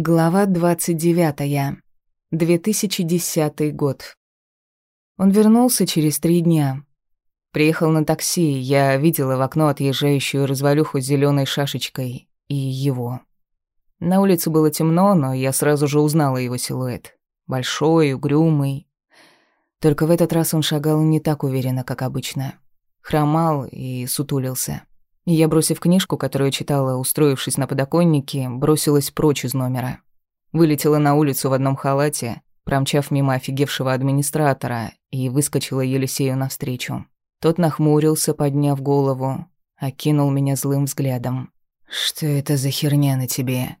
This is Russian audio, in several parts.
Глава 29. 2010 год. Он вернулся через три дня. Приехал на такси, я видела в окно отъезжающую развалюху с зеленой шашечкой и его. На улице было темно, но я сразу же узнала его силуэт. Большой, угрюмый. Только в этот раз он шагал не так уверенно, как обычно. Хромал и сутулился. Я, бросив книжку, которую читала, устроившись на подоконнике, бросилась прочь из номера. Вылетела на улицу в одном халате, промчав мимо офигевшего администратора, и выскочила Елисею навстречу. Тот нахмурился, подняв голову, окинул меня злым взглядом. «Что это за херня на тебе?»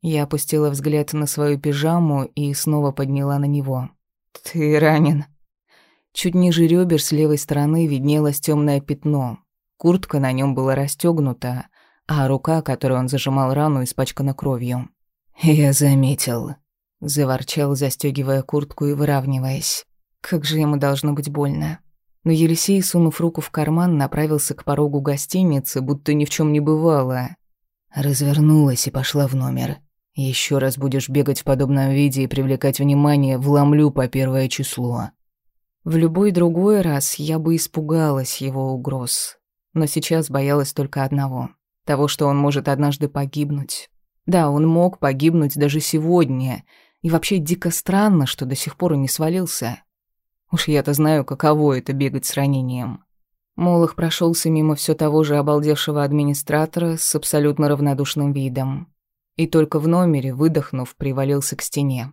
Я опустила взгляд на свою пижаму и снова подняла на него. «Ты ранен». Чуть ниже ребер с левой стороны виднелось темное пятно, Куртка на нем была расстегнута, а рука, которой он зажимал рану, испачкана кровью. «Я заметил», — заворчал, застегивая куртку и выравниваясь. Как же ему должно быть больно. Но Елисей, сунув руку в карман, направился к порогу гостиницы, будто ни в чем не бывало. Развернулась и пошла в номер. Еще раз будешь бегать в подобном виде и привлекать внимание, вломлю по первое число. В любой другой раз я бы испугалась его угроз но сейчас боялась только одного — того, что он может однажды погибнуть. Да, он мог погибнуть даже сегодня, и вообще дико странно, что до сих пор он не свалился. Уж я-то знаю, каково это бегать с ранением. Молох прошелся мимо все того же обалдевшего администратора с абсолютно равнодушным видом. И только в номере, выдохнув, привалился к стене.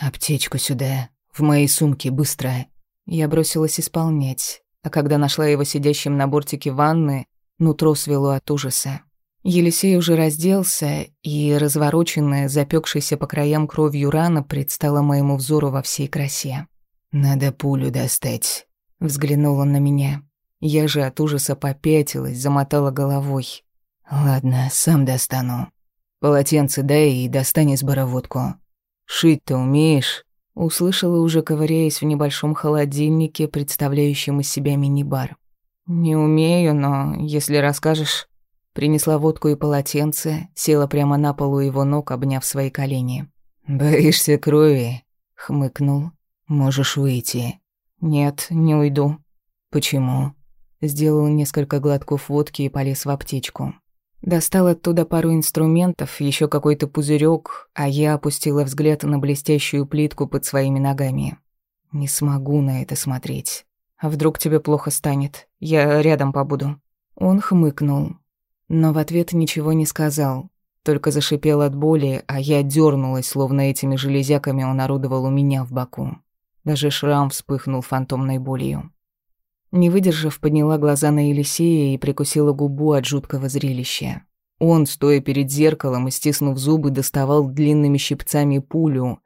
«Аптечку сюда, в моей сумке, быстро!» Я бросилась исполнять а когда нашла его сидящим на бортике ванны, нутро свело от ужаса. Елисей уже разделся, и развороченная, запекшаяся по краям кровью рана предстала моему взору во всей красе. «Надо пулю достать», — взглянул он на меня. Я же от ужаса попятилась, замотала головой. «Ладно, сам достану. Полотенце дай и достань из бороводку. Шить-то умеешь?» Услышала уже, ковыряясь в небольшом холодильнике, представляющем из себя мини-бар. «Не умею, но если расскажешь...» Принесла водку и полотенце, села прямо на полу его ног, обняв свои колени. «Боишься крови?» — хмыкнул. «Можешь выйти». «Нет, не уйду». «Почему?» Сделал несколько глотков водки и полез в аптечку. Достал оттуда пару инструментов, еще какой-то пузырек, а я опустила взгляд на блестящую плитку под своими ногами. Не смогу на это смотреть. А вдруг тебе плохо станет? Я рядом побуду. Он хмыкнул, но в ответ ничего не сказал, только зашипел от боли, а я дернулась, словно этими железяками он орудовал у меня в боку. Даже шрам вспыхнул фантомной болью. Не выдержав, подняла глаза на Елисея и прикусила губу от жуткого зрелища. Он, стоя перед зеркалом и стиснув зубы, доставал длинными щипцами пулю,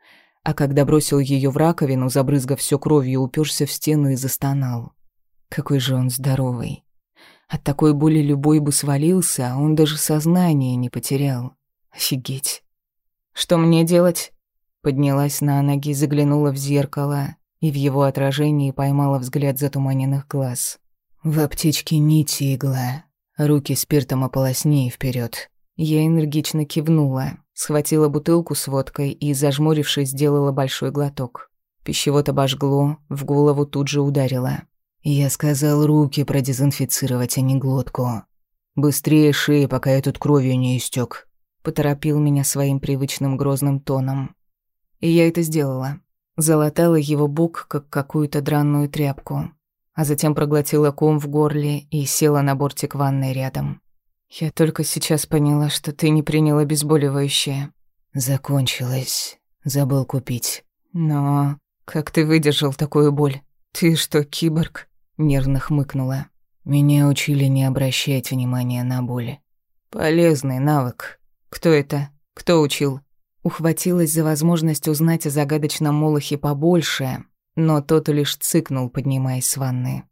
а когда бросил ее в раковину, забрызгав все кровью, уперся в стену и застонал. Какой же он здоровый. От такой боли любой бы свалился, а он даже сознание не потерял. Офигеть. «Что мне делать?» Поднялась на ноги, заглянула в зеркало и в его отражении поймала взгляд затуманенных глаз. «В аптечке нити игла. Руки спиртом ополосни и вперед. Я энергично кивнула, схватила бутылку с водкой и, зажмурившись, сделала большой глоток. Пищевод обожгло, в голову тут же ударило. Я сказал руки продезинфицировать, а не глотку. «Быстрее шеи, пока я тут кровью не истек. поторопил меня своим привычным грозным тоном. И я это сделала залатала его бок, как какую-то дранную тряпку, а затем проглотила ком в горле и села на бортик ванной рядом. «Я только сейчас поняла, что ты не принял обезболивающее». «Закончилось. Забыл купить». «Но как ты выдержал такую боль? Ты что, киборг?» Нервно хмыкнула. «Меня учили не обращать внимания на боль». «Полезный навык. Кто это? Кто учил?» Ухватилась за возможность узнать о загадочном Молохе побольше, но тот лишь цыкнул, поднимаясь с ванны.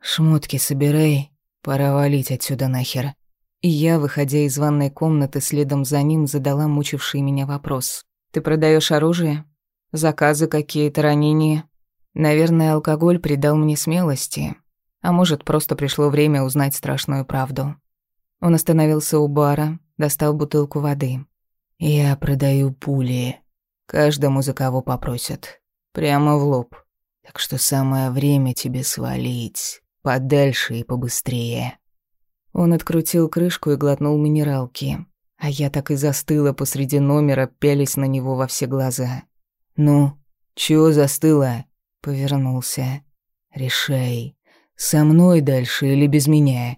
«Шмотки собирай, пора валить отсюда нахер». И я, выходя из ванной комнаты, следом за ним задала мучивший меня вопрос. «Ты продаешь оружие? Заказы какие-то, ранения?» Наверное, алкоголь придал мне смелости, а может, просто пришло время узнать страшную правду. Он остановился у бара, достал бутылку воды. Я продаю пули. Каждому, за кого попросят. Прямо в лоб. Так что самое время тебе свалить. Подальше и побыстрее. Он открутил крышку и глотнул минералки. А я так и застыла посреди номера, пялись на него во все глаза. «Ну, чего застыла?» Повернулся. «Решай, со мной дальше или без меня?»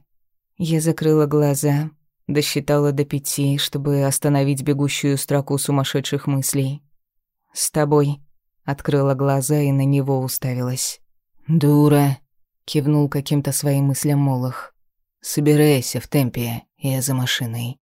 Я закрыла глаза, досчитала до пяти, чтобы остановить бегущую строку сумасшедших мыслей. «С тобой», — открыла глаза и на него уставилась. «Дура», — кивнул каким-то своим мыслям Молох. «Собирайся в темпе, я за машиной».